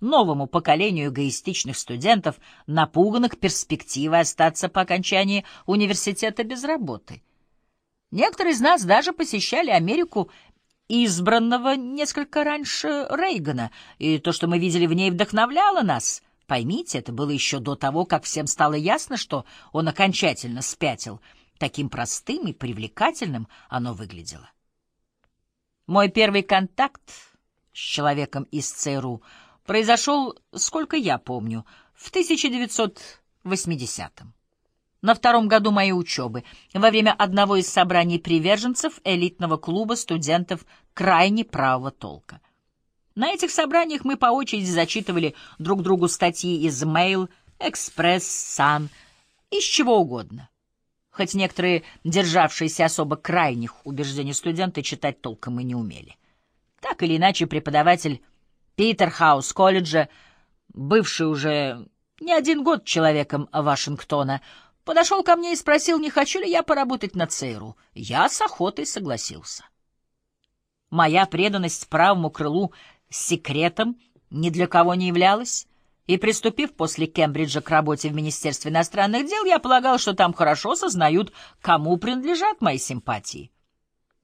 новому поколению эгоистичных студентов, напуганных перспективой остаться по окончании университета без работы. Некоторые из нас даже посещали Америку избранного несколько раньше Рейгана, и то, что мы видели в ней, вдохновляло нас. Поймите, это было еще до того, как всем стало ясно, что он окончательно спятил. Таким простым и привлекательным оно выглядело. Мой первый контакт с человеком из ЦРУ произошел, сколько я помню, в 1980-м. На втором году моей учебы, во время одного из собраний приверженцев элитного клуба студентов крайне правого толка. На этих собраниях мы по очереди зачитывали друг другу статьи из Mail, Express, Sun, из чего угодно хоть некоторые державшиеся особо крайних убеждений студенты читать толком и не умели. Так или иначе, преподаватель Питерхаус колледжа, бывший уже не один год человеком Вашингтона, подошел ко мне и спросил, не хочу ли я поработать на ЦРУ. Я с охотой согласился. Моя преданность правому крылу секретом ни для кого не являлась, и, приступив после Кембриджа к работе в Министерстве иностранных дел, я полагал, что там хорошо сознают, кому принадлежат мои симпатии.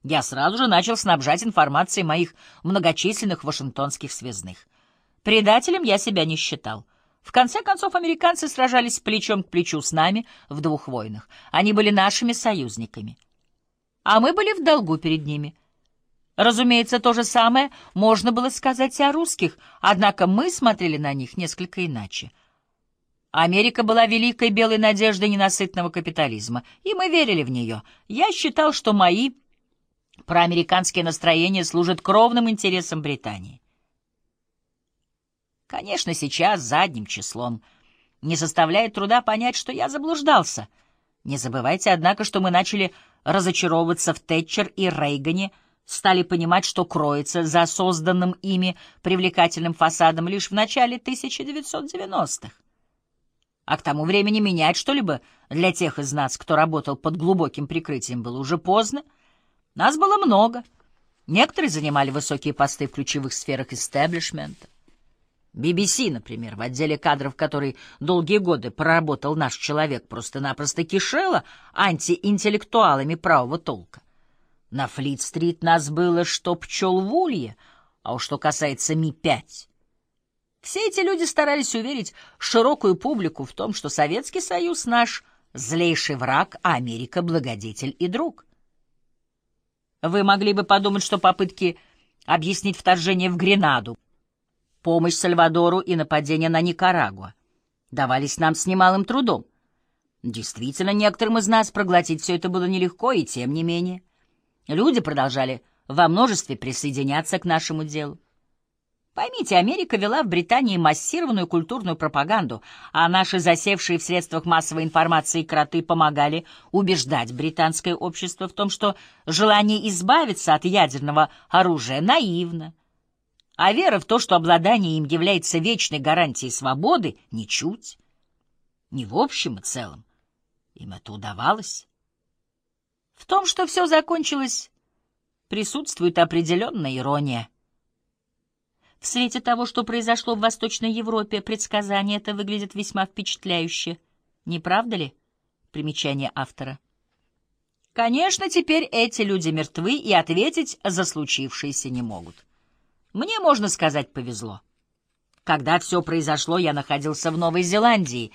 Я сразу же начал снабжать информацией моих многочисленных вашингтонских связных. Предателем я себя не считал. В конце концов, американцы сражались плечом к плечу с нами в двух войнах. Они были нашими союзниками. А мы были в долгу перед ними — Разумеется, то же самое можно было сказать и о русских, однако мы смотрели на них несколько иначе. Америка была великой белой надеждой ненасытного капитализма, и мы верили в нее. Я считал, что мои проамериканские настроения служат кровным интересам Британии. Конечно, сейчас задним числом не составляет труда понять, что я заблуждался. Не забывайте, однако, что мы начали разочаровываться в Тэтчер и Рейгане — стали понимать, что кроется за созданным ими привлекательным фасадом лишь в начале 1990-х. А к тому времени менять что-либо для тех из нас, кто работал под глубоким прикрытием, было уже поздно. Нас было много. Некоторые занимали высокие посты в ключевых сферах истеблишмента. BBC, например, в отделе кадров, который долгие годы проработал наш человек, просто-напросто кишела антиинтеллектуалами правого толка. На Флит-стрит нас было, что пчел в улье, а уж что касается Ми-5. Все эти люди старались уверить широкую публику в том, что Советский Союз наш злейший враг, а Америка — благодетель и друг. Вы могли бы подумать, что попытки объяснить вторжение в Гренаду, помощь Сальвадору и нападение на Никарагуа давались нам с немалым трудом. Действительно, некоторым из нас проглотить все это было нелегко, и тем не менее — Люди продолжали во множестве присоединяться к нашему делу. Поймите, Америка вела в Британии массированную культурную пропаганду, а наши засевшие в средствах массовой информации кроты помогали убеждать британское общество в том, что желание избавиться от ядерного оружия наивно, а вера в то, что обладание им является вечной гарантией свободы, ничуть. Не в общем и целом. Им это удавалось. В том, что все закончилось, присутствует определенная ирония. В свете того, что произошло в Восточной Европе, предсказание это выглядит весьма впечатляюще. Не правда ли? Примечание автора. Конечно, теперь эти люди мертвы и ответить за случившееся не могут. Мне, можно сказать, повезло. Когда все произошло, я находился в Новой Зеландии,